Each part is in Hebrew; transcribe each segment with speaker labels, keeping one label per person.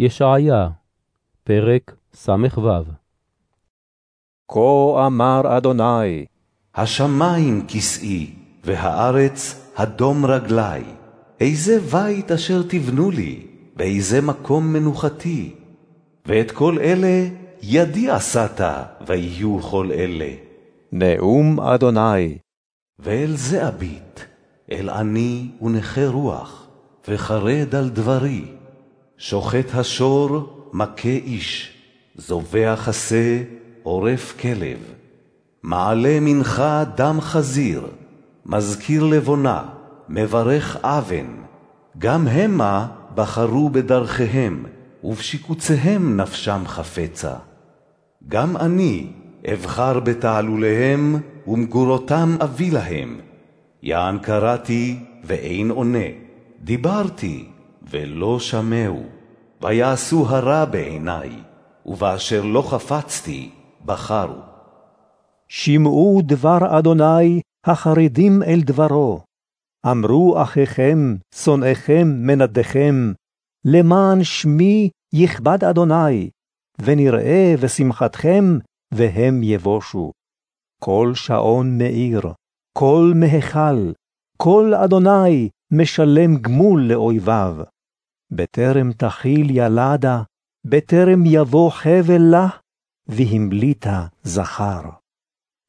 Speaker 1: ישעיה, פרק ס"ו
Speaker 2: כה אמר אדוני,
Speaker 3: השמיים כסאי, והארץ הדום רגלי. איזה בית אשר תבנו לי, באיזה מקום מנוחתי. ואת כל אלה ידי עשת, ויהיו כל אלה.
Speaker 2: נאום אדוני,
Speaker 3: ואל זה אביט, אל עני ונכה רוח, וחרד על דברי. שוחט השור, מכה איש, זובע חסה, עורף כלב. מעלה מנחה דם חזיר, מזכיר לבונה, מברך אבן. גם המה בחרו בדרכיהם, ובשיקוציהם נפשם חפצה. גם אני אבחר בתעלוליהם, ומגורותם אביא להם. יען קראתי, ואין עונה, דיברתי, ולא שמעו. ויעשו הרע בעיני, ובאשר לא חפצתי, בחרו.
Speaker 4: שמעו דבר אדוני החרדים אל דברו. אמרו אחיכם, שונאיכם, מנדיכם, למען שמי יכבד אדוני, ונראה ושמחתכם, והם יבושו. כל שעון מאיר, כל מהיכל, כל אדוני משלם גמול לאויביו. בטרם תחיל ילדה, בטרם יבוא חבל לה, והמליטה זכר.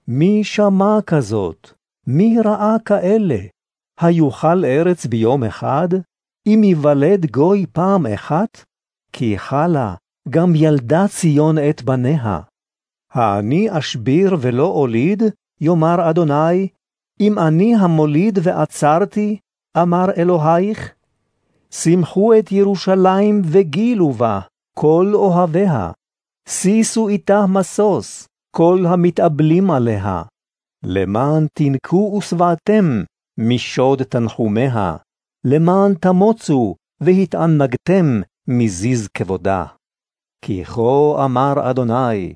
Speaker 4: מי שמע כזאת? מי ראה כאלה? היוכל ארץ ביום אחד? אם יוולד גוי פעם אחת? כי חלה גם ילדה ציון את בניה. האני אשביר ולא אוליד, יאמר אדוני, אם אני המוליד ועצרתי, אמר אלוהיך, שמחו את ירושלים וגילו בה, כל אוהביה. שישו איתה משוש, כל המתאבלים עליה. למען תנקו ושבעתם משוד תנחומיה, למען תמוצו והתענגתם מזיז כבודה. כי כה אמר אדוני,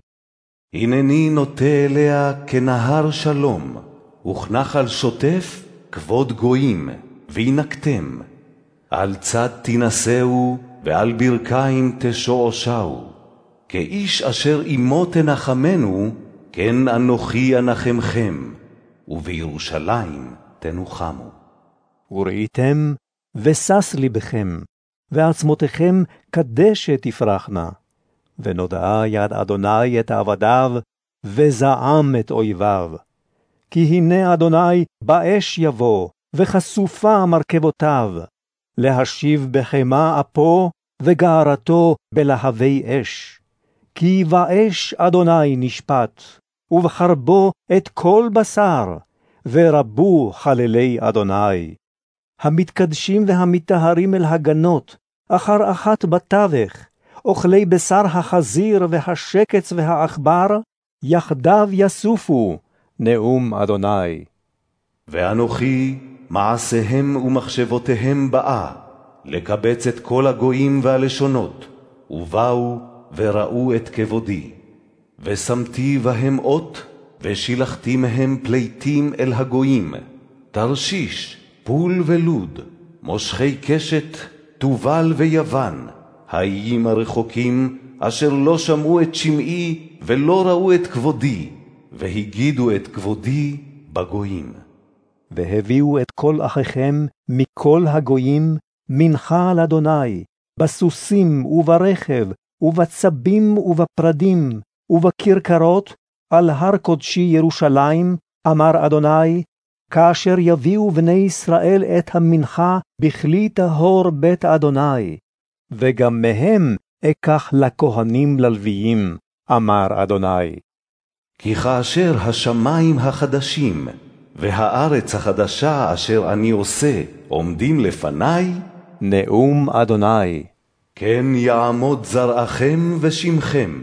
Speaker 3: הנני נוטה אליה כנהר שלום, וכנחל שוטף כבוד גויים, וינקתם. על צד תינשאו, ועל ברכיים תשועשעו. כאיש אשר עמו תנחמנו, כן אנוכי אנחמכם, ובירושלים תנוחמו.
Speaker 4: וראיתם, ושש לבכם, ועצמותיכם כדשת תפרחנה. ונודעה יד אדוני את עבדיו, וזעם את אויביו. כי הנה אדוני באש יבוא, וחשופה מרכבותיו, להשיב בחמה אפו, וגערתו בלהבי אש. כי באש אדוני נשפט, ובחרבו את כל בשר, ורבו חללי אדוני. המתקדשים והמטהרים אל הגנות, אחר אחת בתווך, אוכלי בשר החזיר והשקץ והעכבר, יחדיו יסופו, נאום אדוני.
Speaker 3: ואנוכי מעשיהם ומחשבותיהם באה, לקבץ את כל הגויים והלשונות, ובאו וראו את כבודי. ושמתי בהם אות, ושילחתי מהם פליטים אל הגויים, תרשיש, פול ולוד, מושכי קשת, תובל ויוון, האיים הרחוקים, אשר לא שמעו את שמעי ולא ראו את כבודי, והגידו את כבודי בגויים.
Speaker 4: והביאו את כל אחיכם מכל הגויים, מנחה על אדוני, בסוסים וברכב, ובצבים ובפרדים, ובכרכרות, על הר קודשי ירושלים, אמר אדוני, כאשר יביאו בני ישראל את המנחה בכלי טהור בית אדוני, וגם מהם אקח לכהנים ללוויים, אמר אדוני.
Speaker 3: כי כאשר השמיים החדשים והארץ החדשה אשר אני עושה עומדים לפניי,
Speaker 4: נאום אדוני.
Speaker 3: כן יעמוד זרעכם ושמכם,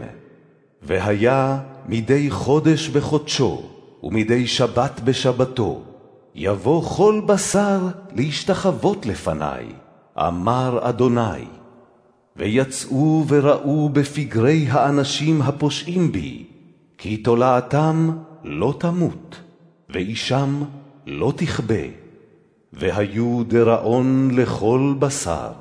Speaker 3: והיה מדי חודש בחודשו, ומדי שבת בשבתו, יבוא כל בשר להשתחוות לפני, אמר אדוני. ויצאו וראו בפגרי האנשים הפושעים בי, כי תולעתם לא תמות, ואישם לא תכבה, והיו דראון לכל בשר.